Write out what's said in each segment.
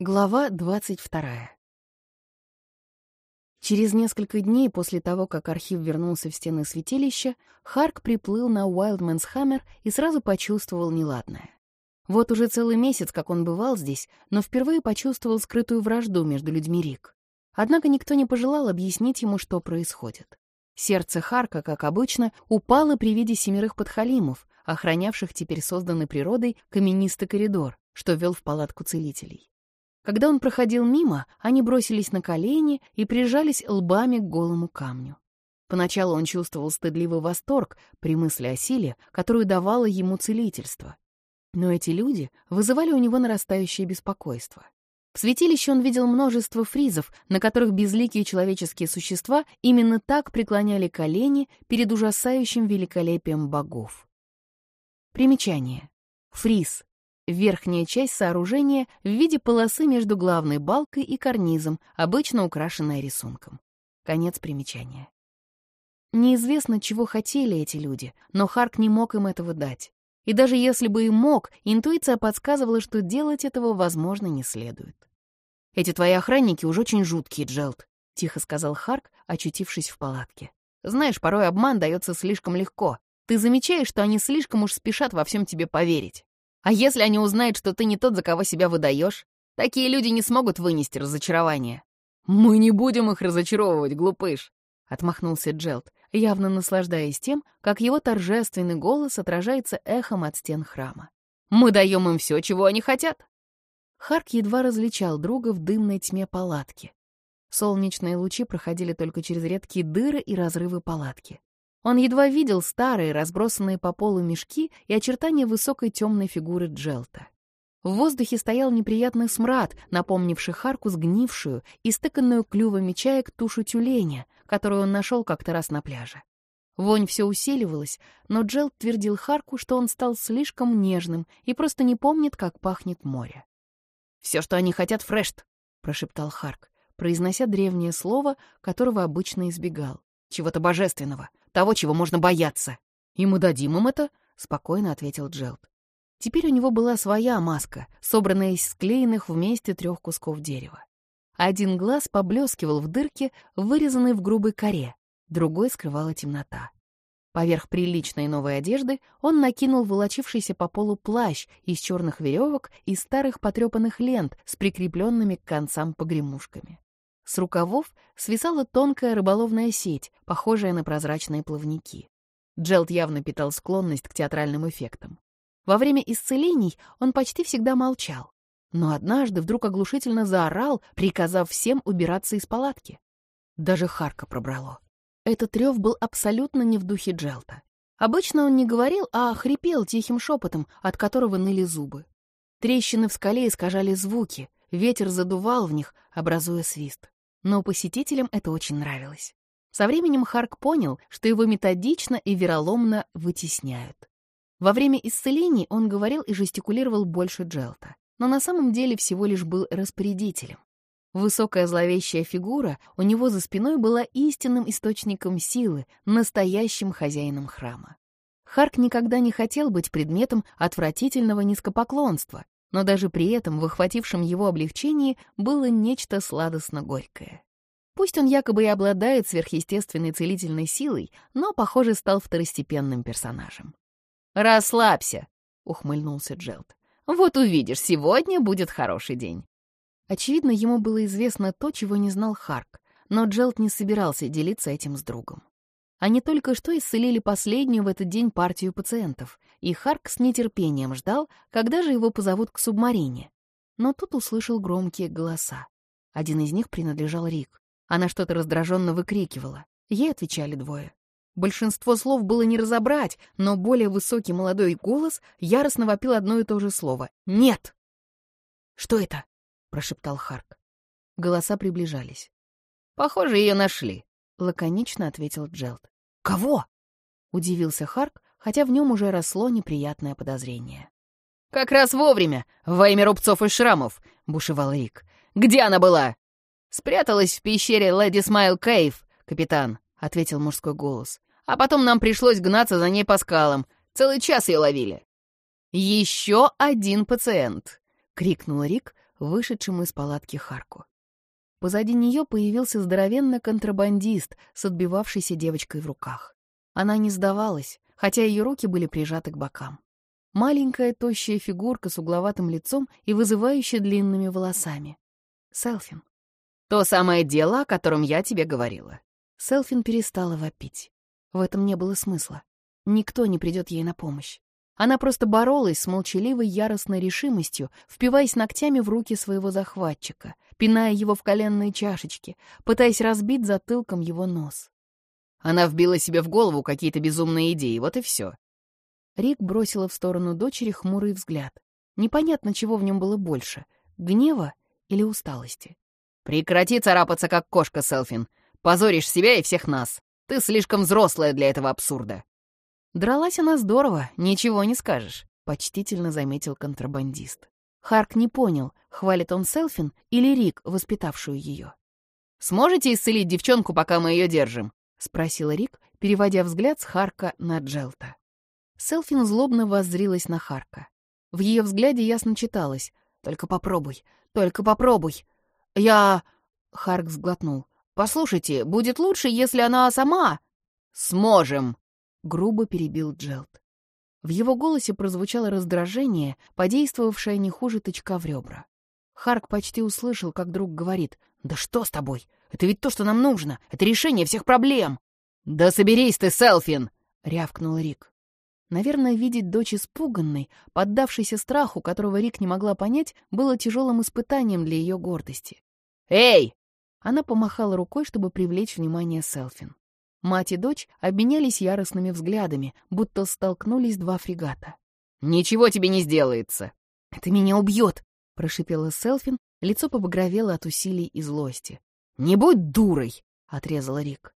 Глава двадцать вторая. Через несколько дней после того, как архив вернулся в стены святилища, Харк приплыл на Уайлдмэнс Хаммер и сразу почувствовал неладное. Вот уже целый месяц, как он бывал здесь, но впервые почувствовал скрытую вражду между людьми Рик. Однако никто не пожелал объяснить ему, что происходит. Сердце Харка, как обычно, упало при виде семерых подхалимов, охранявших теперь созданный природой каменистый коридор, что вел в палатку целителей. Когда он проходил мимо, они бросились на колени и прижались лбами к голому камню. Поначалу он чувствовал стыдливый восторг при мысли о силе, которую давало ему целительство. Но эти люди вызывали у него нарастающее беспокойство. В святилище он видел множество фризов, на которых безликие человеческие существа именно так преклоняли колени перед ужасающим великолепием богов. Примечание. Фриз Верхняя часть сооружения в виде полосы между главной балкой и карнизом, обычно украшенная рисунком. Конец примечания. Неизвестно, чего хотели эти люди, но Харк не мог им этого дать. И даже если бы и мог, интуиция подсказывала, что делать этого, возможно, не следует. «Эти твои охранники уж очень жуткие, Джелд», — тихо сказал Харк, очутившись в палатке. «Знаешь, порой обман дается слишком легко. Ты замечаешь, что они слишком уж спешат во всем тебе поверить. А если они узнают, что ты не тот, за кого себя выдаешь? Такие люди не смогут вынести разочарование. «Мы не будем их разочаровывать, глупыш!» — отмахнулся Джелд, явно наслаждаясь тем, как его торжественный голос отражается эхом от стен храма. «Мы даем им все, чего они хотят!» Харк едва различал друга в дымной тьме палатки. Солнечные лучи проходили только через редкие дыры и разрывы палатки. Он едва видел старые, разбросанные по полу мешки и очертания высокой темной фигуры Джелта. В воздухе стоял неприятный смрад, напомнивший Харку сгнившую и стыканную клювами чаек тушу тюленя, которую он нашел как-то раз на пляже. Вонь все усиливалась, но Джелт твердил Харку, что он стал слишком нежным и просто не помнит, как пахнет море. «Все, что они хотят, Фрешт», — прошептал Харк, произнося древнее слово, которого обычно избегал. «Чего-то божественного, того, чего можно бояться. И мы дадим им это, — спокойно ответил Джелд. Теперь у него была своя маска, собранная из склеенных вместе трех кусков дерева. Один глаз поблескивал в дырке, вырезанной в грубой коре, другой скрывала темнота. Поверх приличной новой одежды он накинул волочившийся по полу плащ из черных веревок и старых потрепанных лент с прикрепленными к концам погремушками. С рукавов свисала тонкая рыболовная сеть, похожая на прозрачные плавники. Джелд явно питал склонность к театральным эффектам. Во время исцелений он почти всегда молчал, но однажды вдруг оглушительно заорал, приказав всем убираться из палатки. Даже Харка пробрало. Этот рев был абсолютно не в духе Джелта. Обычно он не говорил, а хрипел тихим шепотом, от которого ныли зубы. Трещины в скале искажали звуки, ветер задувал в них, образуя свист но посетителям это очень нравилось. Со временем Харк понял, что его методично и вероломно вытесняют. Во время исцелений он говорил и жестикулировал больше Джелта, но на самом деле всего лишь был распорядителем. Высокая зловещая фигура у него за спиной была истинным источником силы, настоящим хозяином храма. Харк никогда не хотел быть предметом отвратительного низкопоклонства, но даже при этом в охватившем его облегчении было нечто сладостно-горькое. Пусть он якобы и обладает сверхъестественной целительной силой, но, похоже, стал второстепенным персонажем. «Расслабься!» — ухмыльнулся Джелд. «Вот увидишь, сегодня будет хороший день». Очевидно, ему было известно то, чего не знал Харк, но Джелд не собирался делиться этим с другом. Они только что исцелили последнюю в этот день партию пациентов, и Харк с нетерпением ждал, когда же его позовут к субмарине. Но тут услышал громкие голоса. Один из них принадлежал Рик. Она что-то раздраженно выкрикивала. Ей отвечали двое. Большинство слов было не разобрать, но более высокий молодой голос яростно вопил одно и то же слово. «Нет!» «Что это?» — прошептал Харк. Голоса приближались. «Похоже, ее нашли», — лаконично ответил Джелд. «Кого?» — удивился Харк, хотя в нем уже росло неприятное подозрение. «Как раз вовремя, во имя рубцов и шрамов», — бушевал Рик. «Где она была?» «Спряталась в пещере Леди Смайл Кейв, капитан», — ответил мужской голос. «А потом нам пришлось гнаться за ней по скалам. Целый час ее ловили». «Еще один пациент», — крикнул Рик, вышедшему из палатки Харку. Позади нее появился здоровенный контрабандист с отбивавшейся девочкой в руках. Она не сдавалась, хотя ее руки были прижаты к бокам. Маленькая тощая фигурка с угловатым лицом и вызывающей длинными волосами. Селфин. «То самое дело, о котором я тебе говорила». Селфин перестала вопить. В этом не было смысла. Никто не придет ей на помощь. Она просто боролась с молчаливой яростной решимостью, впиваясь ногтями в руки своего захватчика, пиная его в коленные чашечки, пытаясь разбить затылком его нос. Она вбила себе в голову какие-то безумные идеи, вот и все. Рик бросила в сторону дочери хмурый взгляд. Непонятно, чего в нем было больше — гнева или усталости. «Прекрати царапаться, как кошка, Селфин. Позоришь себя и всех нас. Ты слишком взрослая для этого абсурда». «Дралась она здорово, ничего не скажешь», — почтительно заметил контрабандист. Харк не понял, хвалит он Селфин или Рик, воспитавшую ее. «Сможете исцелить девчонку, пока мы ее держим?» — спросил Рик, переводя взгляд с Харка на Джелта. Селфин злобно воззрилась на Харка. В ее взгляде ясно читалось «Только попробуй, только попробуй». «Я...» — Харк сглотнул. «Послушайте, будет лучше, если она сама...» «Сможем!» — грубо перебил Джелт. В его голосе прозвучало раздражение, подействовавшее не хуже тычка в ребра. Харк почти услышал, как друг говорит, «Да что с тобой? Это ведь то, что нам нужно! Это решение всех проблем!» «Да соберись ты, Селфин!» — рявкнул Рик. Наверное, видеть дочь испуганной, поддавшейся страху, которого Рик не могла понять, было тяжелым испытанием для ее гордости. «Эй!» Она помахала рукой, чтобы привлечь внимание Селфин. Мать и дочь обменялись яростными взглядами, будто столкнулись два фрегата. «Ничего тебе не сделается!» «Это меня убьет!» — прошипела Селфин, лицо побагровело от усилий и злости. «Не будь дурой!» — отрезал Рик.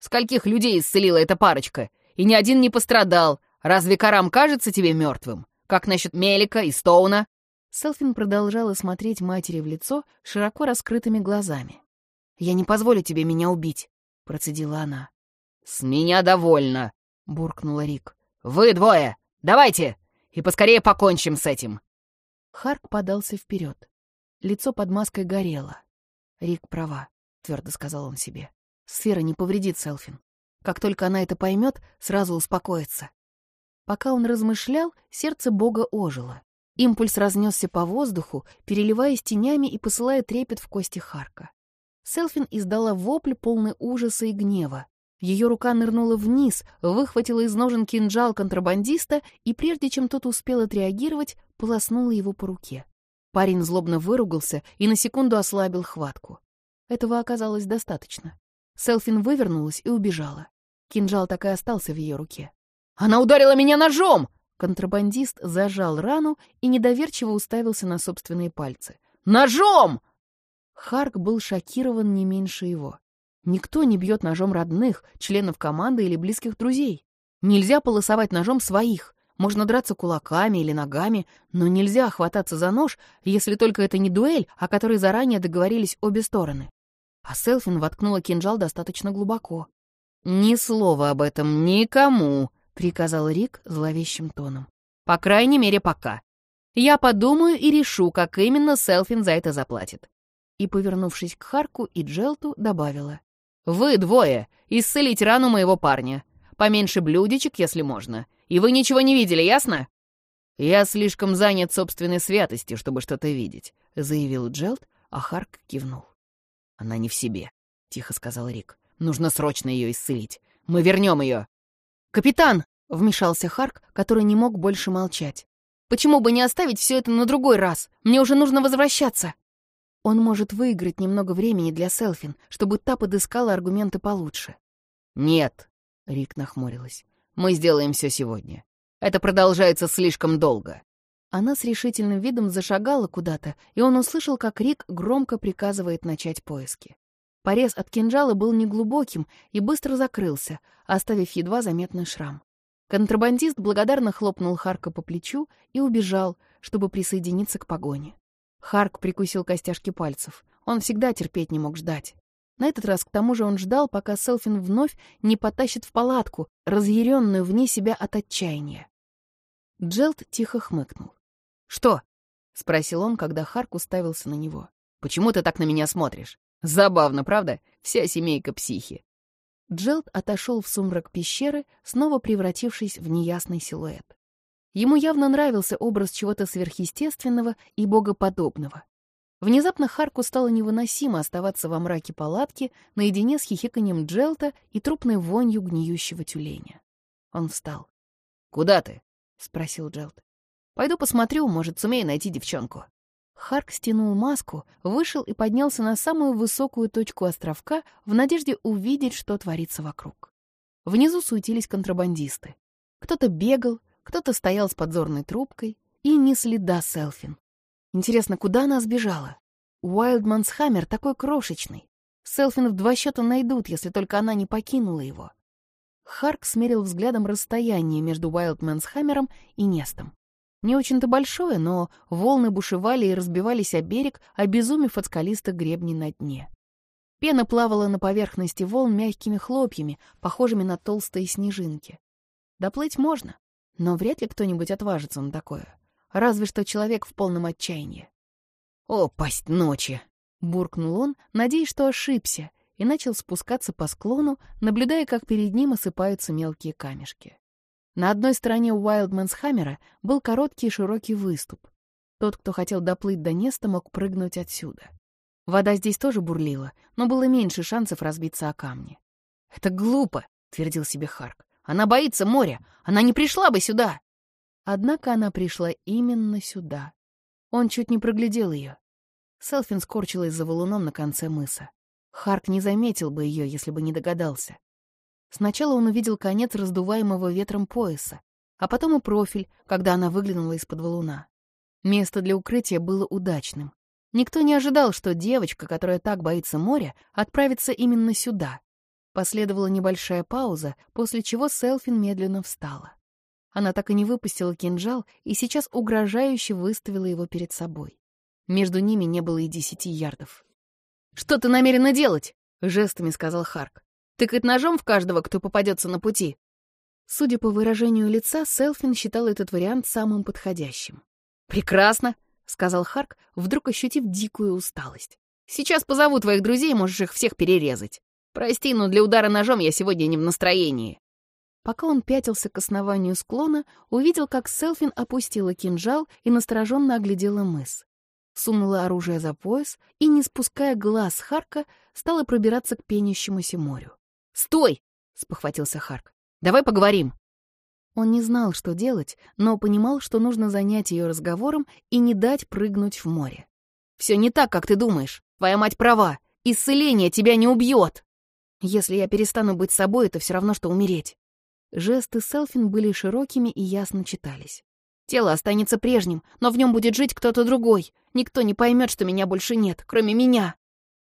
«Скольких людей исцелила эта парочка? И ни один не пострадал. Разве Карам кажется тебе мертвым? Как насчет Мелика и Стоуна?» Селфин продолжала смотреть матери в лицо широко раскрытыми глазами. «Я не позволю тебе меня убить», — процедила она. «С меня довольно», — буркнула Рик. «Вы двое! Давайте! И поскорее покончим с этим!» Харк подался вперед. Лицо под маской горело. «Рик права», — твердо сказал он себе. «Сфера не повредит Селфин. Как только она это поймет, сразу успокоится». Пока он размышлял, сердце Бога ожило. Импульс разнесся по воздуху, переливаясь тенями и посылая трепет в кости Харка. Селфин издала вопль, полный ужаса и гнева. Ее рука нырнула вниз, выхватила из ножен кинжал контрабандиста и, прежде чем тот успел отреагировать, полоснула его по руке. Парень злобно выругался и на секунду ослабил хватку. Этого оказалось достаточно. Селфин вывернулась и убежала. Кинжал так и остался в ее руке. «Она ударила меня ножом!» Контрабандист зажал рану и недоверчиво уставился на собственные пальцы. «Ножом!» Харк был шокирован не меньше его. Никто не бьет ножом родных, членов команды или близких друзей. Нельзя полосовать ножом своих. Можно драться кулаками или ногами, но нельзя хвататься за нож, если только это не дуэль, о которой заранее договорились обе стороны. А Селфин воткнула кинжал достаточно глубоко. «Ни слова об этом никому», — приказал Рик зловещим тоном. «По крайней мере, пока. Я подумаю и решу, как именно Селфин за это заплатит». И, повернувшись к Харку и Джелту, добавила. Вы двое. Исцелить рану моего парня. Поменьше блюдечек, если можно. И вы ничего не видели, ясно?» «Я слишком занят собственной святостью, чтобы что-то видеть», — заявил Джелд, а Харк кивнул. «Она не в себе», — тихо сказал Рик. «Нужно срочно ее исцелить. Мы вернем ее». «Капитан!» — вмешался Харк, который не мог больше молчать. «Почему бы не оставить все это на другой раз? Мне уже нужно возвращаться!» Он может выиграть немного времени для Селфин, чтобы та подыскала аргументы получше. «Нет», — Рик нахмурилась, — «мы сделаем все сегодня. Это продолжается слишком долго». Она с решительным видом зашагала куда-то, и он услышал, как Рик громко приказывает начать поиски. Порез от кинжала был неглубоким и быстро закрылся, оставив едва заметный шрам. Контрабандист благодарно хлопнул Харка по плечу и убежал, чтобы присоединиться к погоне. Харк прикусил костяшки пальцев. Он всегда терпеть не мог ждать. На этот раз к тому же он ждал, пока Селфин вновь не потащит в палатку, разъяренную вне себя от отчаяния. Джелт тихо хмыкнул. «Что?» спросил он, когда Харк уставился на него. «Почему ты так на меня смотришь? Забавно, правда? Вся семейка психи». Джелд отошел в сумрак пещеры, снова превратившись в неясный силуэт. Ему явно нравился образ чего-то сверхъестественного и богоподобного. Внезапно Харку стало невыносимо оставаться во мраке палатки наедине с хихиканием Джелта и трупной вонью гниющего тюленя. Он встал. «Куда ты?» — спросил Джелт. «Пойду посмотрю, может, сумею найти девчонку». Харк стянул маску, вышел и поднялся на самую высокую точку островка в надежде увидеть, что творится вокруг. Внизу суетились контрабандисты. Кто-то бегал, кто-то стоял с подзорной трубкой, и ни следа Селфин. Интересно, куда она сбежала? Уайлдманс Хаммер такой крошечный. Селфин в два счета найдут, если только она не покинула его. Харк смерил взглядом расстояние между Уайлдманс Хаммером и Нестом. Не очень-то большое, но волны бушевали и разбивались о берег, обезумев от скалистых гребней на дне. Пена плавала на поверхности волн мягкими хлопьями, похожими на толстые снежинки. Доплыть можно, но вряд ли кто-нибудь отважится на такое разве что человек в полном отчаянии. «О, пасть ночи!» — буркнул он, надеясь, что ошибся, и начал спускаться по склону, наблюдая, как перед ним осыпаются мелкие камешки. На одной стороне Уайлдмансхаммера был короткий и широкий выступ. Тот, кто хотел доплыть до Неста, мог прыгнуть отсюда. Вода здесь тоже бурлила, но было меньше шансов разбиться о камни. «Это глупо», — твердил себе Харк. «Она боится моря. Она не пришла бы сюда». Однако она пришла именно сюда. Он чуть не проглядел ее. Селфин скорчилась за валуном на конце мыса. Харк не заметил бы ее, если бы не догадался. Сначала он увидел конец раздуваемого ветром пояса, а потом и профиль, когда она выглянула из-под валуна. Место для укрытия было удачным. Никто не ожидал, что девочка, которая так боится моря, отправится именно сюда. Последовала небольшая пауза, после чего Селфин медленно встала. Она так и не выпустила кинжал и сейчас угрожающе выставила его перед собой. Между ними не было и десяти ярдов. «Что ты намерена делать?» — жестами сказал Харк. «Тыкать ножом в каждого, кто попадется на пути?» Судя по выражению лица, Селфин считал этот вариант самым подходящим. «Прекрасно!» — сказал Харк, вдруг ощутив дикую усталость. «Сейчас позову твоих друзей, можешь их всех перерезать. Прости, но для удара ножом я сегодня не в настроении». Пока он пятился к основанию склона, увидел, как Селфин опустила кинжал и настороженно оглядела мыс. Сунула оружие за пояс и, не спуская глаз Харка, стала пробираться к пенящемуся морю. «Стой!» — спохватился Харк. «Давай поговорим!» Он не знал, что делать, но понимал, что нужно занять ее разговором и не дать прыгнуть в море. «Все не так, как ты думаешь. Твоя мать права. Исцеление тебя не убьет!» «Если я перестану быть собой, это все равно, что умереть. Жесты Селфин были широкими и ясно читались. «Тело останется прежним, но в нем будет жить кто-то другой. Никто не поймет, что меня больше нет, кроме меня».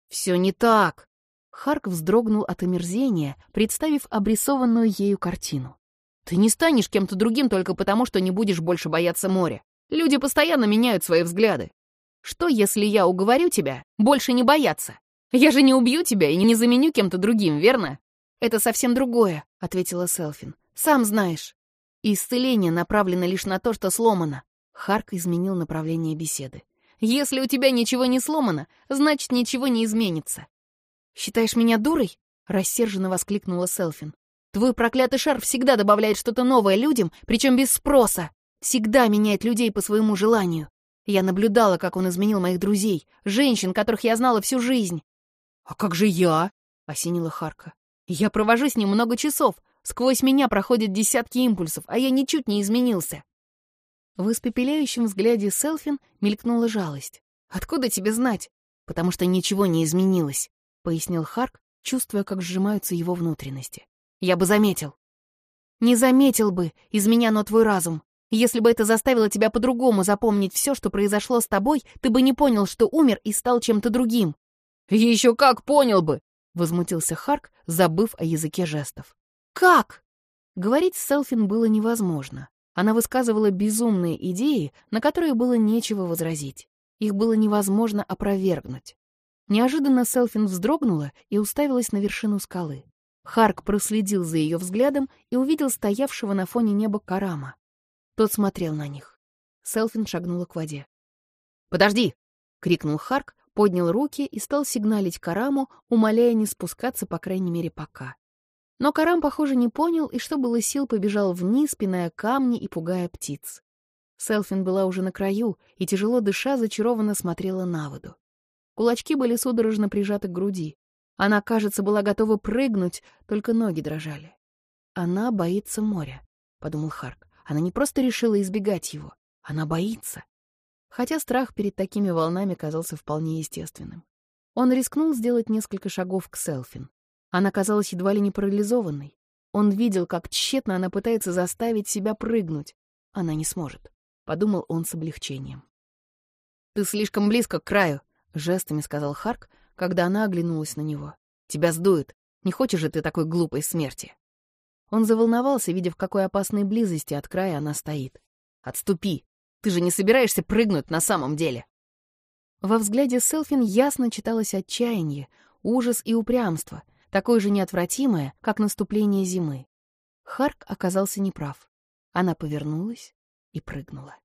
«Все не так!» Харк вздрогнул от омерзения, представив обрисованную ею картину. «Ты не станешь кем-то другим только потому, что не будешь больше бояться моря. Люди постоянно меняют свои взгляды. Что, если я уговорю тебя больше не бояться? Я же не убью тебя и не заменю кем-то другим, верно? «Это совсем другое», — ответила Селфин. «Сам знаешь. Исцеление направлено лишь на то, что сломано». Харк изменил направление беседы. «Если у тебя ничего не сломано, значит, ничего не изменится». «Считаешь меня дурой?» — рассерженно воскликнула Селфин. «Твой проклятый шар всегда добавляет что-то новое людям, причем без спроса. Всегда меняет людей по своему желанию. Я наблюдала, как он изменил моих друзей, женщин, которых я знала всю жизнь». «А как же я?» — осенила Харка. Я провожу с ним много часов. Сквозь меня проходят десятки импульсов, а я ничуть не изменился. В испепеляющем взгляде Селфин мелькнула жалость. «Откуда тебе знать?» «Потому что ничего не изменилось», — пояснил Харк, чувствуя, как сжимаются его внутренности. «Я бы заметил». «Не заметил бы, из меня, но твой разум. Если бы это заставило тебя по-другому запомнить все, что произошло с тобой, ты бы не понял, что умер и стал чем-то другим». «Еще как понял бы! — возмутился Харк, забыв о языке жестов. «Как?» Говорить с Селфин было невозможно. Она высказывала безумные идеи, на которые было нечего возразить. Их было невозможно опровергнуть. Неожиданно Селфин вздрогнула и уставилась на вершину скалы. Харк проследил за ее взглядом и увидел стоявшего на фоне неба Карама. Тот смотрел на них. Селфин шагнула к воде. «Подожди!» — крикнул Харк, поднял руки и стал сигналить Караму, умоляя не спускаться, по крайней мере, пока. Но Карам, похоже, не понял и, что было сил, побежал вниз, пиная камни и пугая птиц. Селфин была уже на краю и, тяжело дыша, зачарованно смотрела на воду. Кулачки были судорожно прижаты к груди. Она, кажется, была готова прыгнуть, только ноги дрожали. «Она боится моря», — подумал Харк. «Она не просто решила избегать его, она боится». Хотя страх перед такими волнами казался вполне естественным. Он рискнул сделать несколько шагов к Селфин. Она казалась едва ли не парализованной. Он видел, как тщетно она пытается заставить себя прыгнуть. Она не сможет, — подумал он с облегчением. «Ты слишком близко к краю», — жестами сказал Харк, когда она оглянулась на него. «Тебя сдует. Не хочешь же ты такой глупой смерти?» Он заволновался, видя, в какой опасной близости от края она стоит. «Отступи! Ты же не собираешься прыгнуть на самом деле!» Во взгляде Селфин ясно читалось отчаяние, ужас и упрямство, такое же неотвратимое, как наступление зимы. Харк оказался неправ. Она повернулась и прыгнула.